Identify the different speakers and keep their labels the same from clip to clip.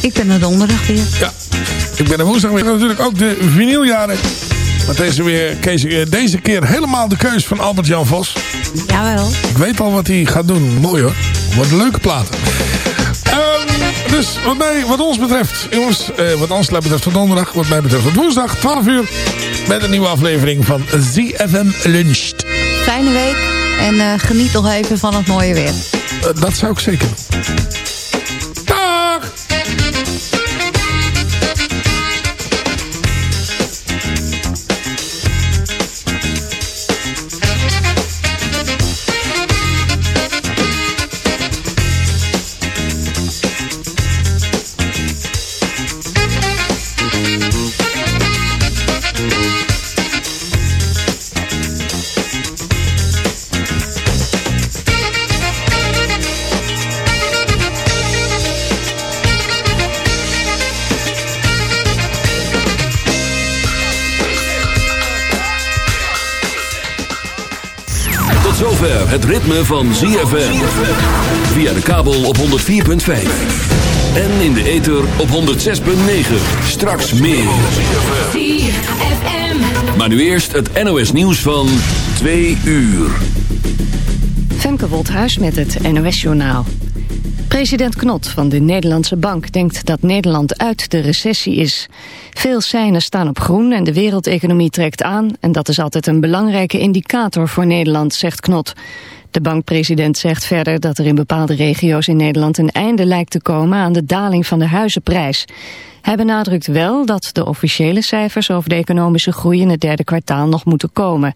Speaker 1: Ik ben er donderdag weer.
Speaker 2: Ja, ik ben er woensdag weer. Natuurlijk ook de vinyljaren. Maar deze, weer, deze keer helemaal de keus van Albert-Jan Vos.
Speaker 1: Jawel.
Speaker 2: Ik weet al wat hij gaat doen. Mooi hoor. Wat leuke platen. Um, dus wat, mij, wat ons betreft, jongens, uh, wat ons betreft van donderdag, wat mij betreft van woensdag, 12 uur, met een nieuwe aflevering van ZFM Luncht.
Speaker 1: Fijne week en uh, geniet nog even van het mooie weer.
Speaker 2: Uh, dat zou ik zeker
Speaker 3: het ritme van ZFM. Via de kabel op 104.5. En in de ether op 106.9. Straks meer. ZFM. Maar nu eerst het NOS nieuws van 2 uur.
Speaker 4: Femke Wolthuis met het NOS Journaal. President Knot van de Nederlandse Bank denkt dat Nederland uit de recessie is. Veel seinen staan op groen en de wereldeconomie trekt aan... en dat is altijd een belangrijke indicator voor Nederland, zegt Knot. De bankpresident zegt verder dat er in bepaalde regio's in Nederland... een einde lijkt te komen aan de daling van de huizenprijs. Hij benadrukt wel dat de officiële cijfers over de economische groei... in het derde kwartaal nog moeten komen.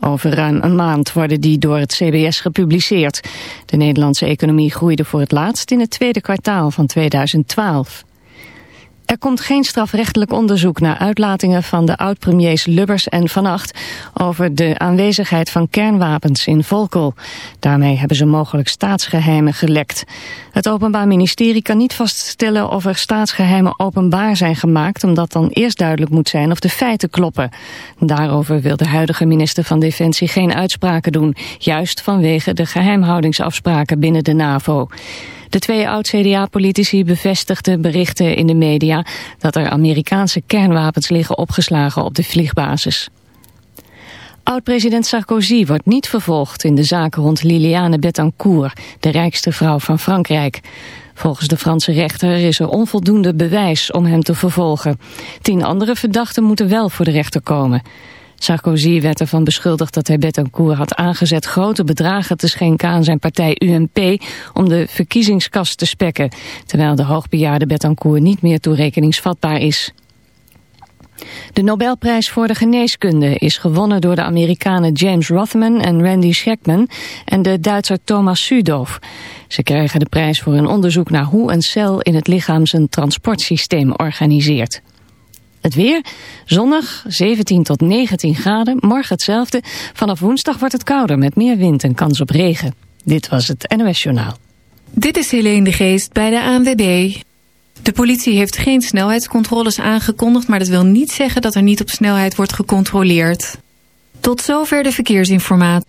Speaker 4: Over ruim een maand worden die door het CBS gepubliceerd. De Nederlandse economie groeide voor het laatst in het tweede kwartaal van 2012. Er komt geen strafrechtelijk onderzoek naar uitlatingen van de oud-premiers Lubbers en Van Acht over de aanwezigheid van kernwapens in Volkel. Daarmee hebben ze mogelijk staatsgeheimen gelekt. Het Openbaar Ministerie kan niet vaststellen of er staatsgeheimen openbaar zijn gemaakt, omdat dan eerst duidelijk moet zijn of de feiten kloppen. Daarover wil de huidige minister van Defensie geen uitspraken doen, juist vanwege de geheimhoudingsafspraken binnen de NAVO. De twee oud-CDA-politici bevestigden berichten in de media dat er Amerikaanse kernwapens liggen opgeslagen op de vliegbasis. Oud-president Sarkozy wordt niet vervolgd in de zaak rond Liliane Bettencourt, de rijkste vrouw van Frankrijk. Volgens de Franse rechter is er onvoldoende bewijs om hem te vervolgen. Tien andere verdachten moeten wel voor de rechter komen. Sarkozy werd ervan beschuldigd dat hij Bettencourt had aangezet grote bedragen te schenken aan zijn partij UMP om de verkiezingskast te spekken, terwijl de hoogbejaarde Bettencourt niet meer toerekeningsvatbaar is. De Nobelprijs voor de geneeskunde is gewonnen door de Amerikanen James Rothman en Randy Schekman en de Duitser Thomas Sudov. Ze krijgen de prijs voor hun onderzoek naar hoe een cel in het lichaam zijn transportsysteem organiseert. Het weer, zonnig, 17 tot 19 graden, morgen hetzelfde. Vanaf woensdag wordt het kouder met meer wind en kans op regen. Dit was het NOS Journaal.
Speaker 5: Dit is Helene de Geest bij de ANWB. De politie heeft geen snelheidscontroles aangekondigd... maar dat wil niet zeggen dat er niet op snelheid wordt gecontroleerd. Tot zover de verkeersinformatie.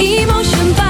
Speaker 6: 一梦醒罢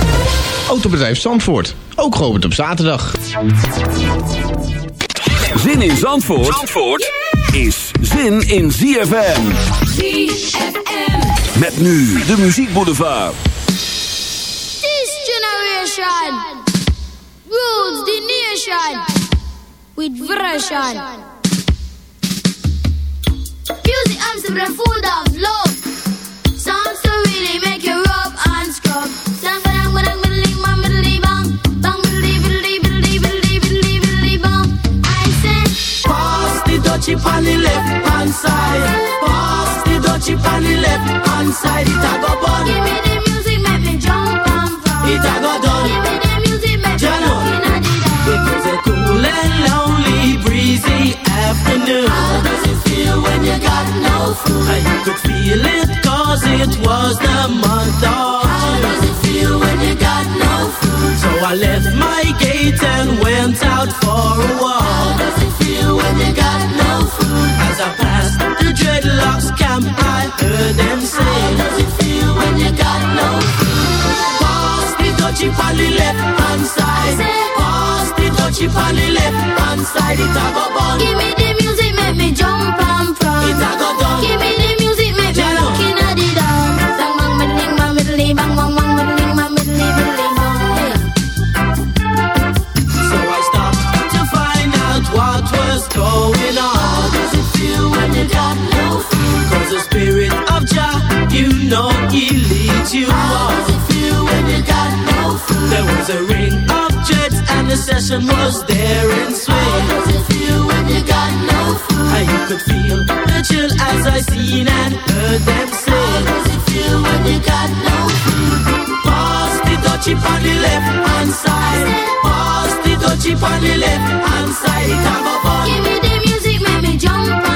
Speaker 7: Autobedrijf Zandvoort, ook geopend op zaterdag.
Speaker 3: Zin in Zandvoort, Zandvoort is zin in ZFM.
Speaker 6: ZFM.
Speaker 3: Met nu de muziekboulevard.
Speaker 8: This generation rules the nation with version. Music arms the food of love. Songs to really make you
Speaker 9: on the left hand side. Pass the dutchie on the left hand side. It a go bun.
Speaker 8: give me the music, make me jump and from.
Speaker 9: It a go done.
Speaker 8: Give me the music, make me in the
Speaker 9: It was a cool and lonely, breezy afternoon.
Speaker 8: How does it feel when you got no food?
Speaker 9: I could feel it cause it was the month of
Speaker 8: How does it feel when you got no food?
Speaker 9: So I left my gate and went out for a walk.
Speaker 8: Does it feel when you got no food?
Speaker 9: As I passed the dreadlocks camp, I heard them
Speaker 8: How
Speaker 9: say,
Speaker 8: does it feel when you got no food?
Speaker 9: Pass the dutchie on the left hand side. Pass the dutchie on the left hand side. It a go bun.
Speaker 8: Give me the
Speaker 9: leads you
Speaker 8: How
Speaker 9: on.
Speaker 8: does it feel when you got no food?
Speaker 9: There was a ring of jets and the session was there in
Speaker 8: How does it feel when you got no food?
Speaker 9: I could feel the chill as I seen and heard them
Speaker 8: How does it feel when you got no food?
Speaker 9: Pass the dutchie on the left hand side. Pass the dutchie on the left hand side. Go bun.
Speaker 8: Give me the music, make me jump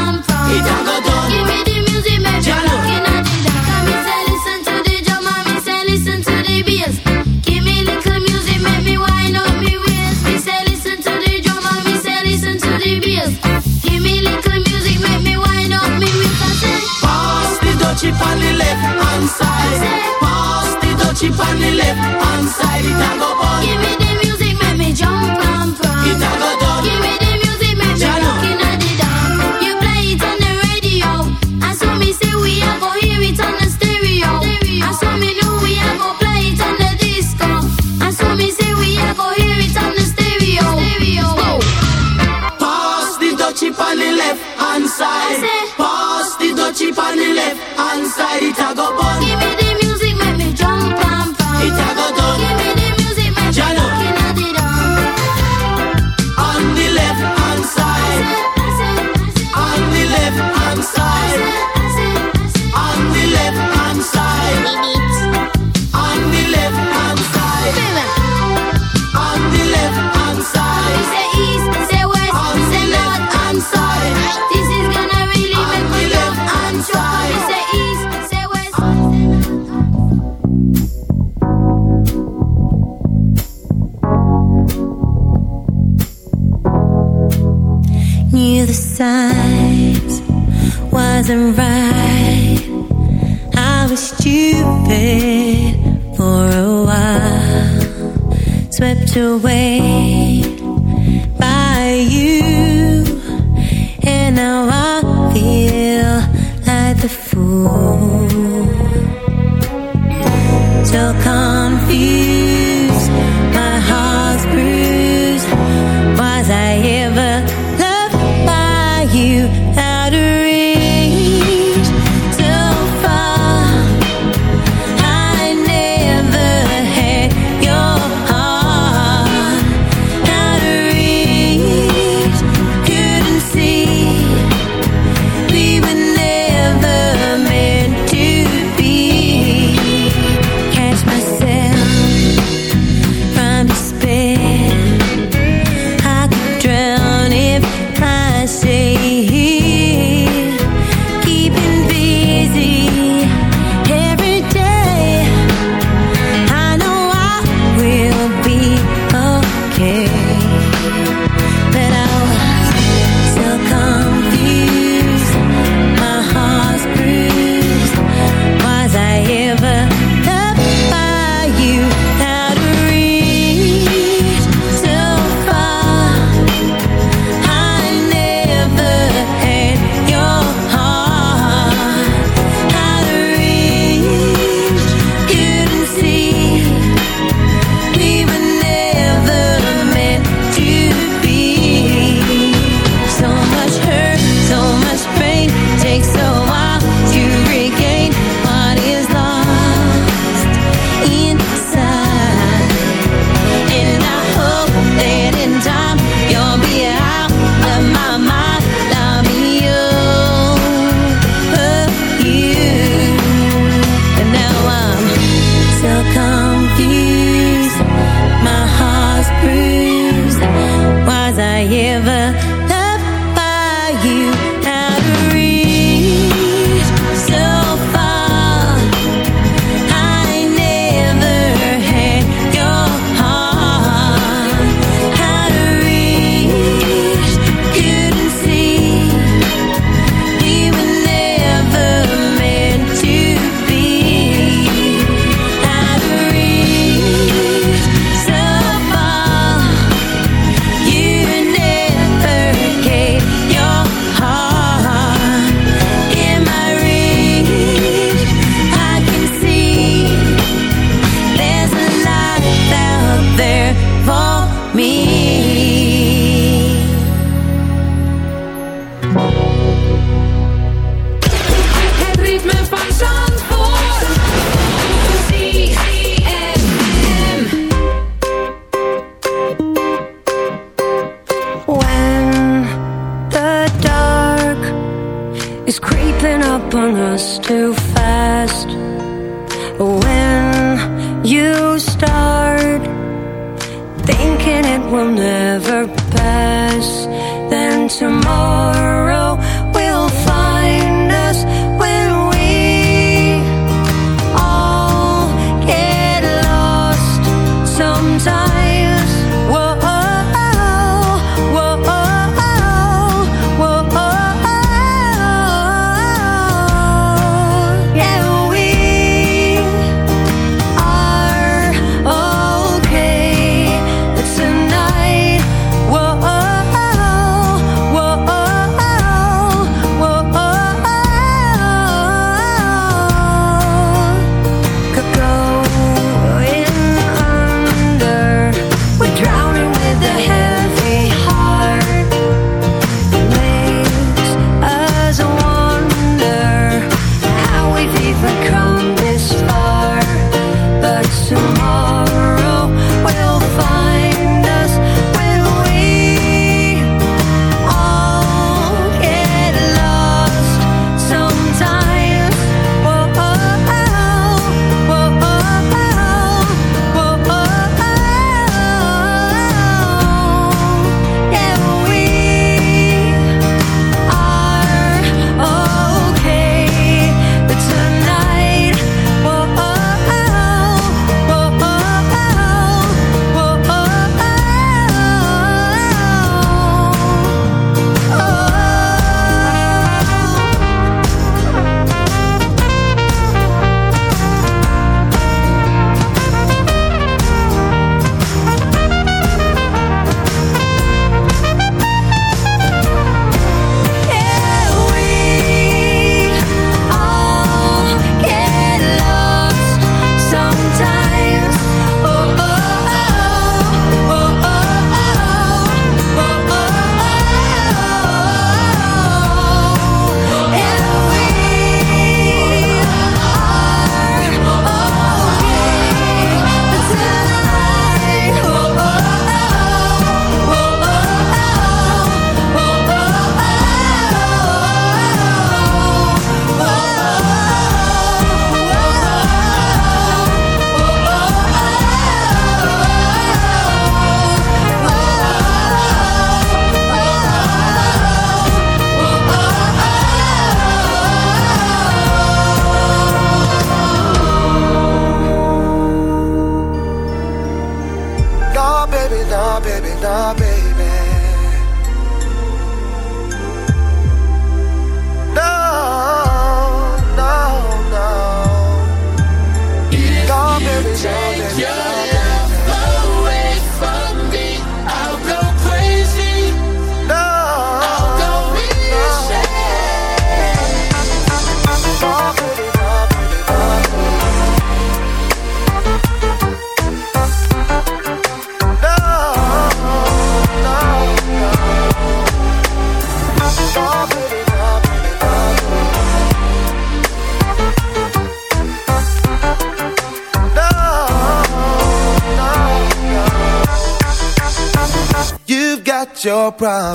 Speaker 10: got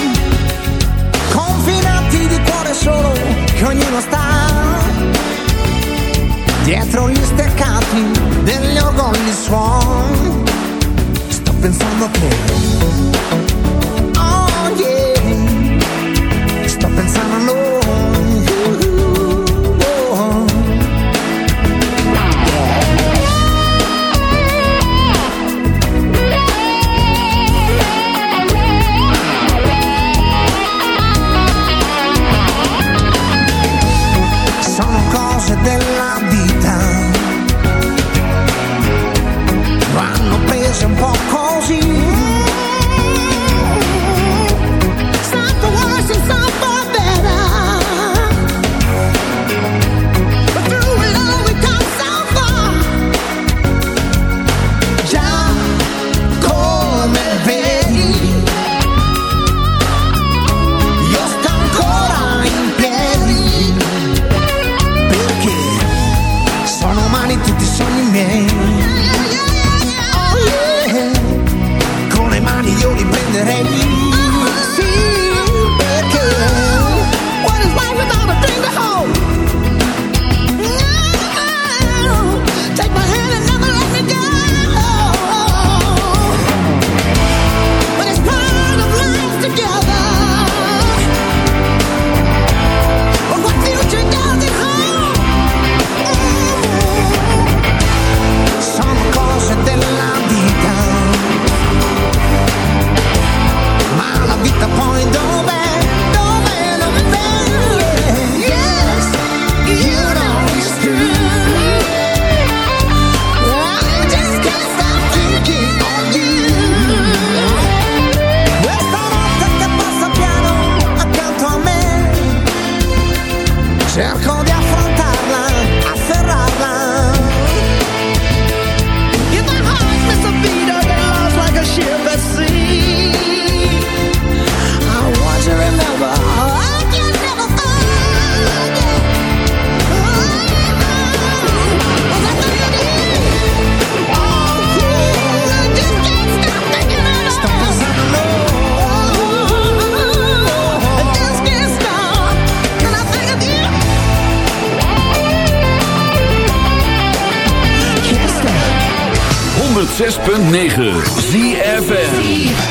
Speaker 11: solo che ognuno sta dietro gli steccati degli orgogli suon. Sto pensando a te
Speaker 3: 106.9
Speaker 12: ZFN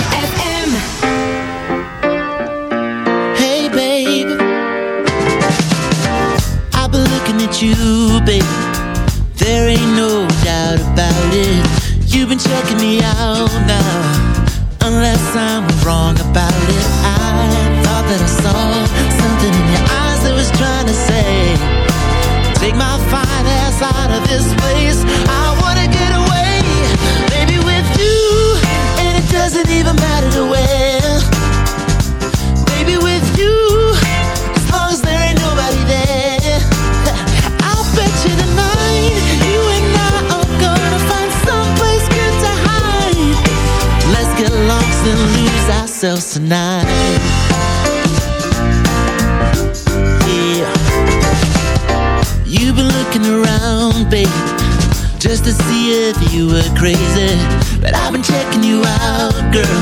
Speaker 12: crazy, but I've been checking you out, girl.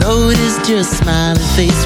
Speaker 12: Notice your smiling face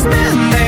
Speaker 13: Smile.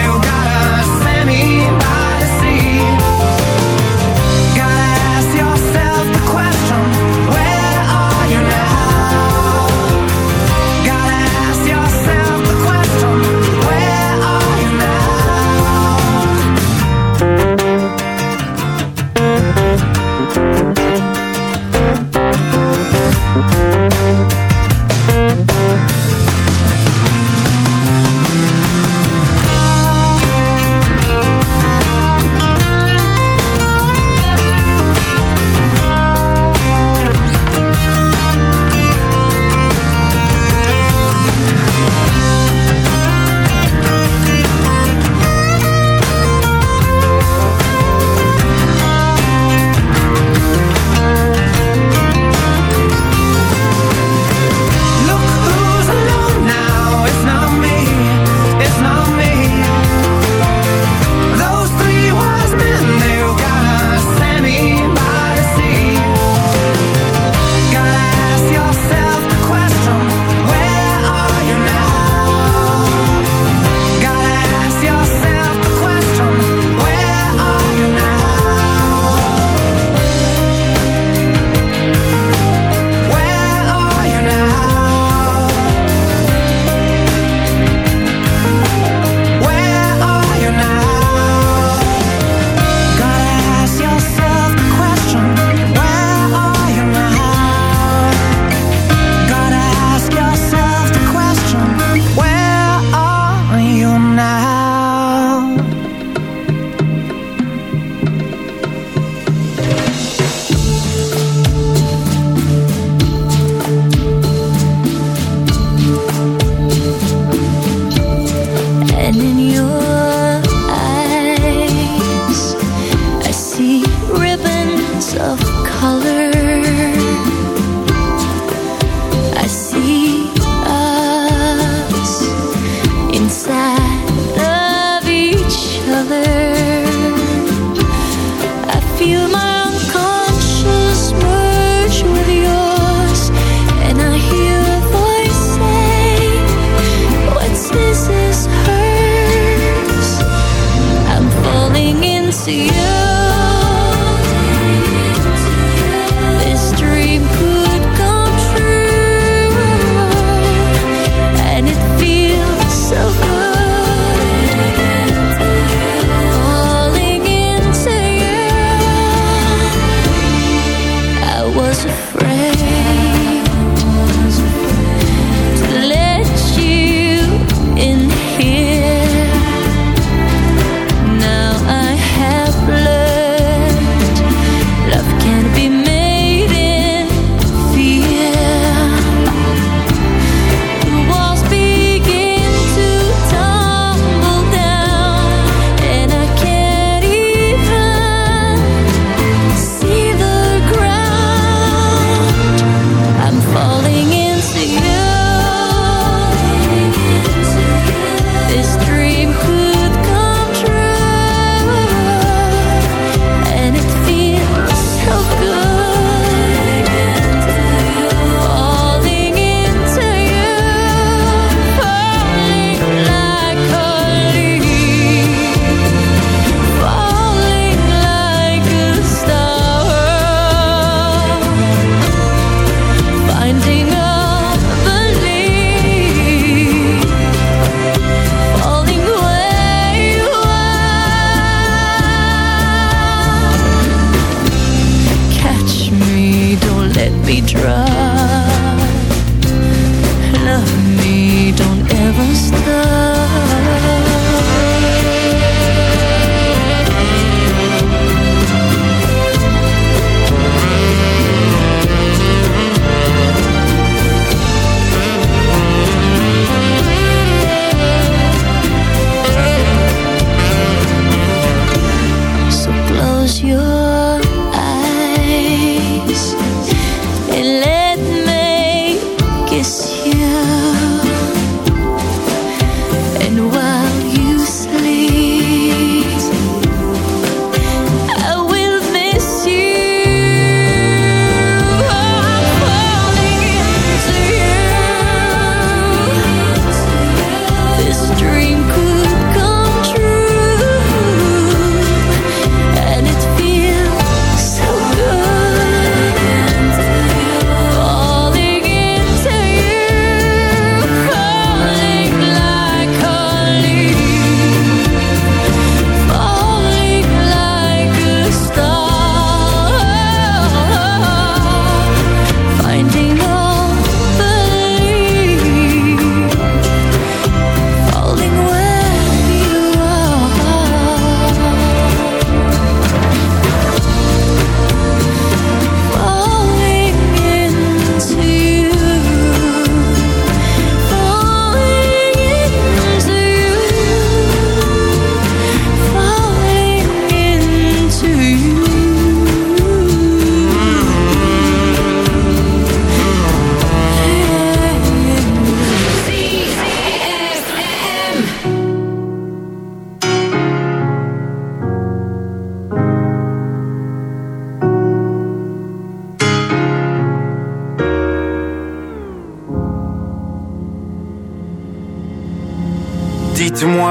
Speaker 13: Let me drown.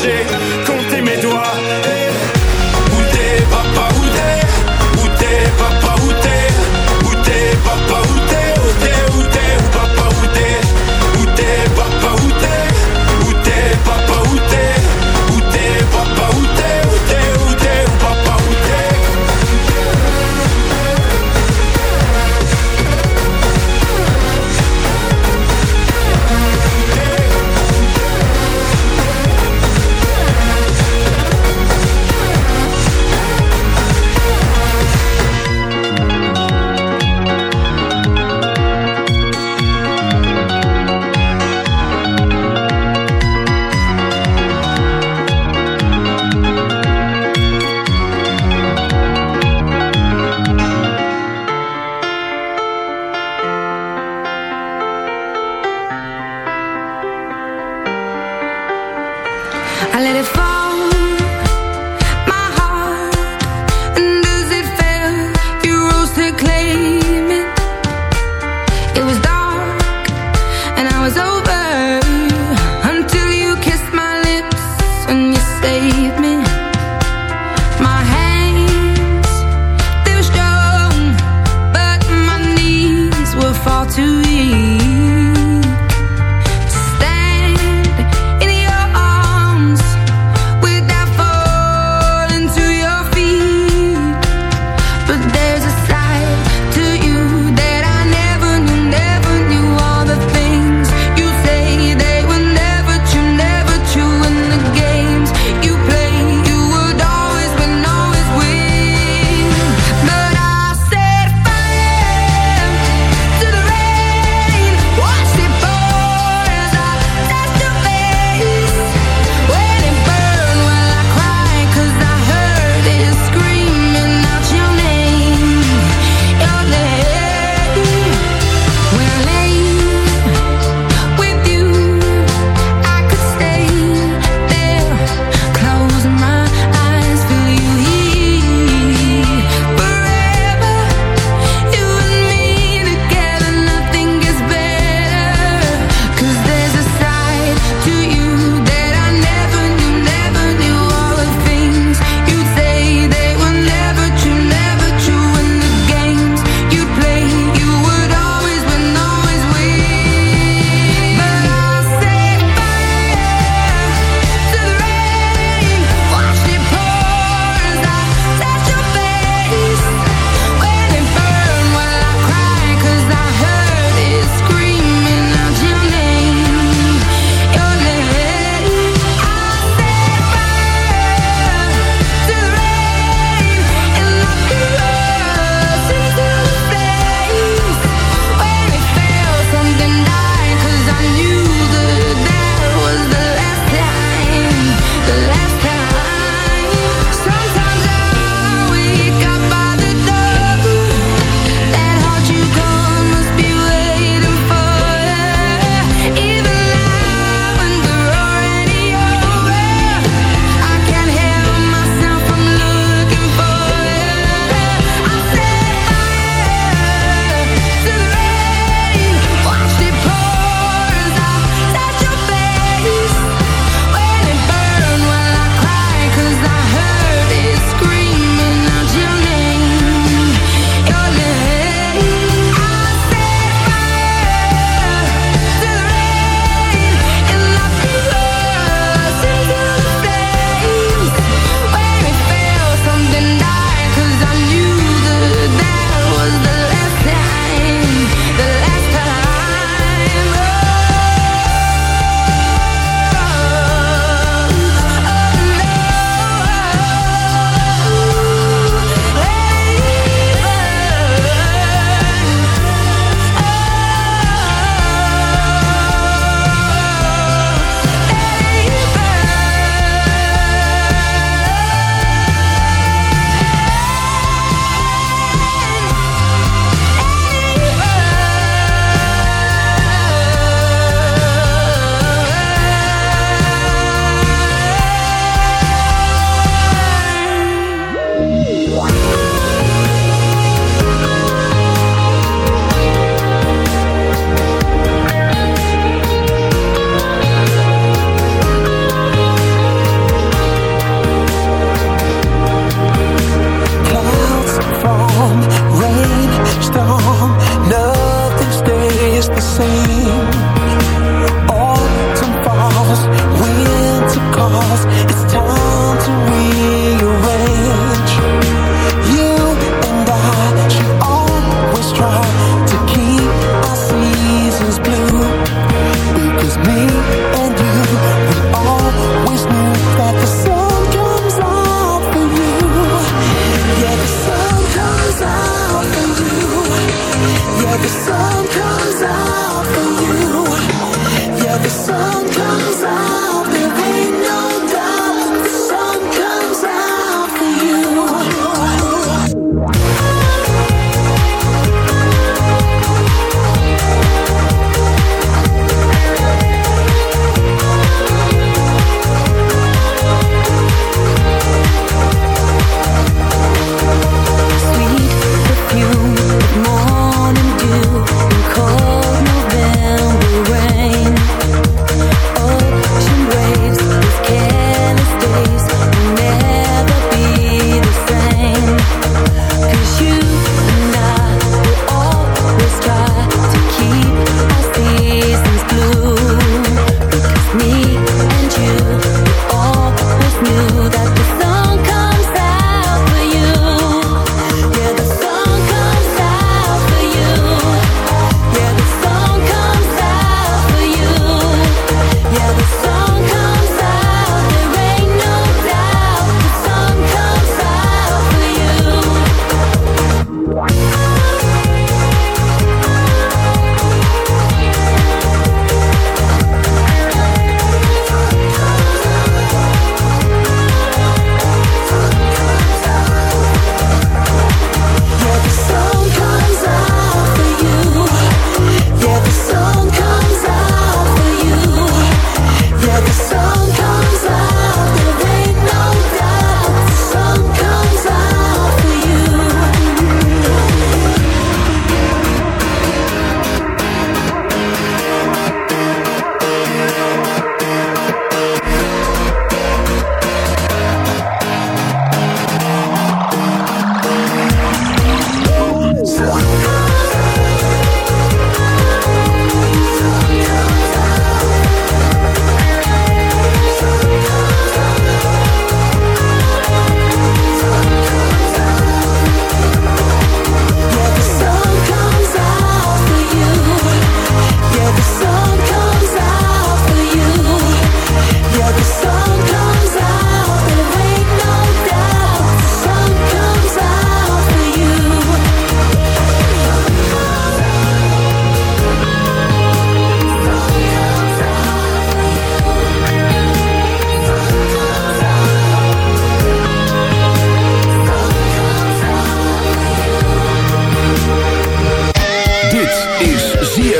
Speaker 14: fois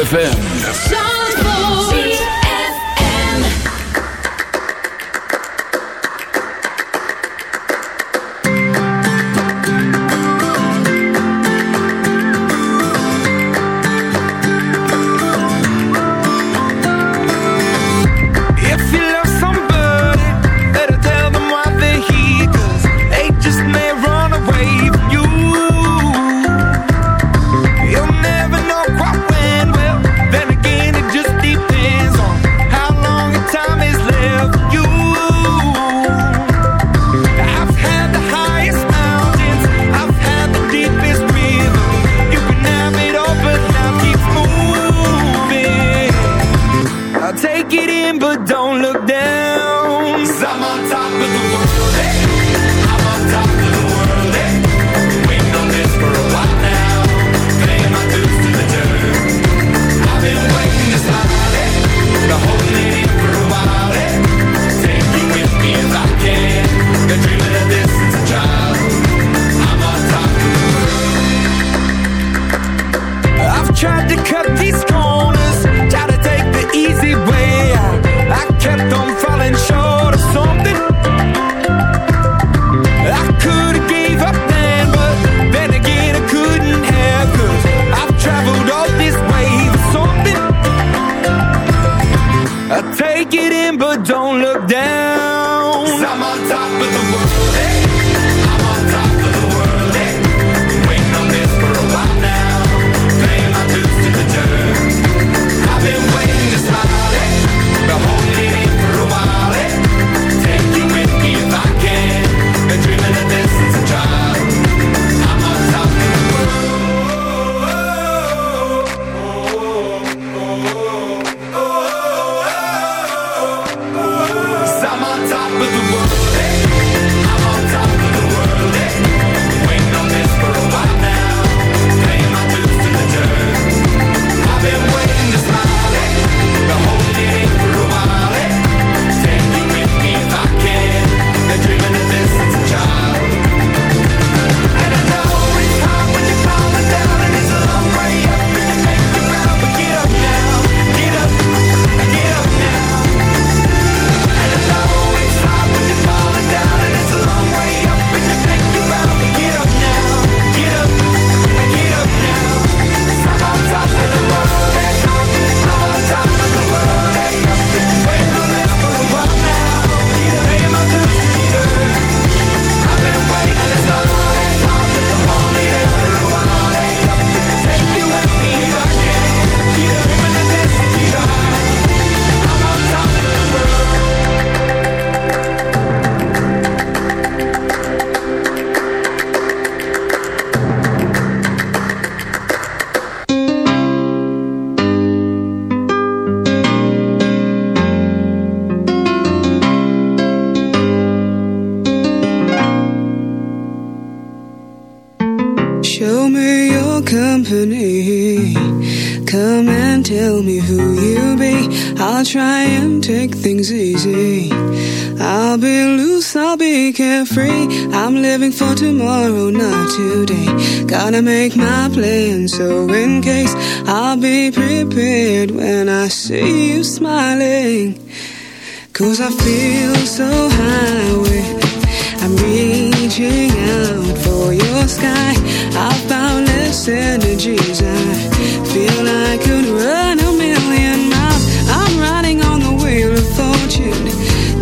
Speaker 3: ZFM.
Speaker 15: Loose, I'll be carefree. I'm living for tomorrow, not today. Gotta make my plan, so in case I'll be prepared when I see you smiling. Cause I feel so high with I'm reaching out for your sky. I've boundless energies. I feel I could run a million miles. I'm riding on the wheel of fortune,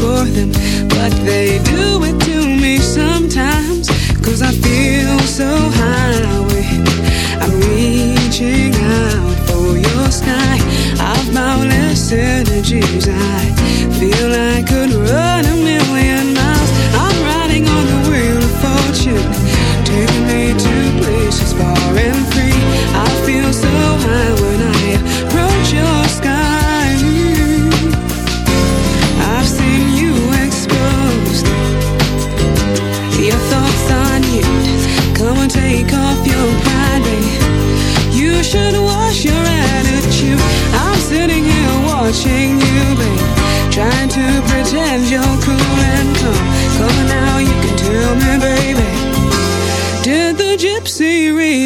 Speaker 15: bore them, but they do it to me sometimes. Cause I feel so high. I'm reaching out for your sky. I've boundless energies. I feel I could run a million miles.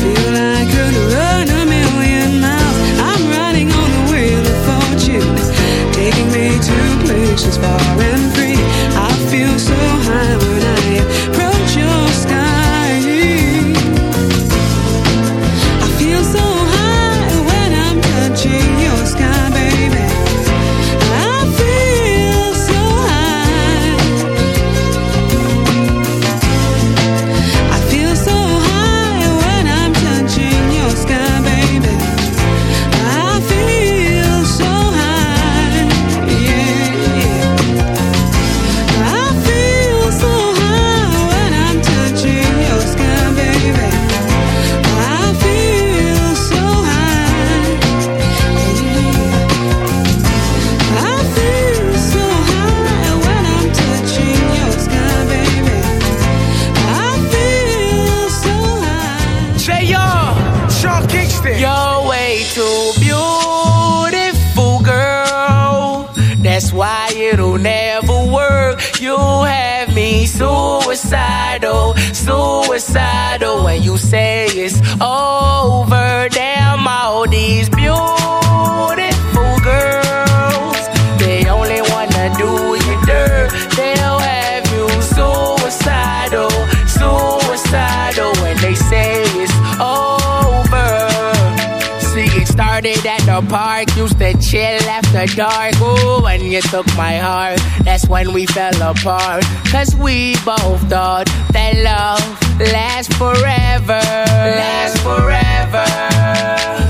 Speaker 15: feel I could run a million miles. I'm riding on the wheel of fortune, taking me to places far and
Speaker 16: They'll have you suicidal, suicidal when they say it's over. See, it started at the park, used to chill after dark. Ooh, when you took my heart, that's when we fell apart. Cause we both thought that love lasts forever. Lasts forever.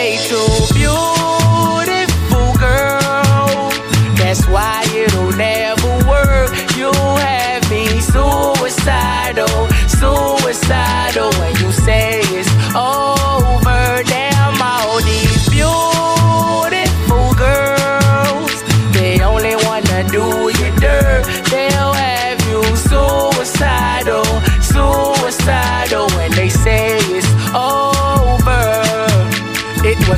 Speaker 16: Way too beautiful,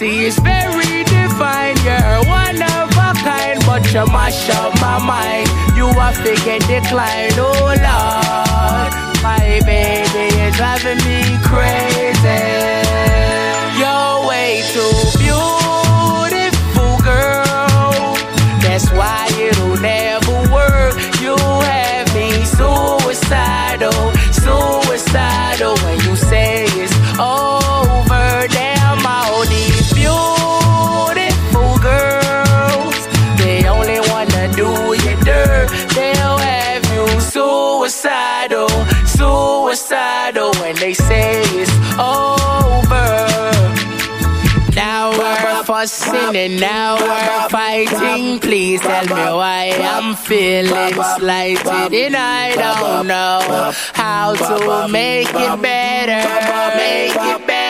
Speaker 16: See, it's very divine. You're one of a kind, but you mash up my mind. You are figure decline, oh Lord. My baby is driving me crazy. And now we're fighting. Please tell me why I'm feeling slighted and I don't know how to make it better. Make it better.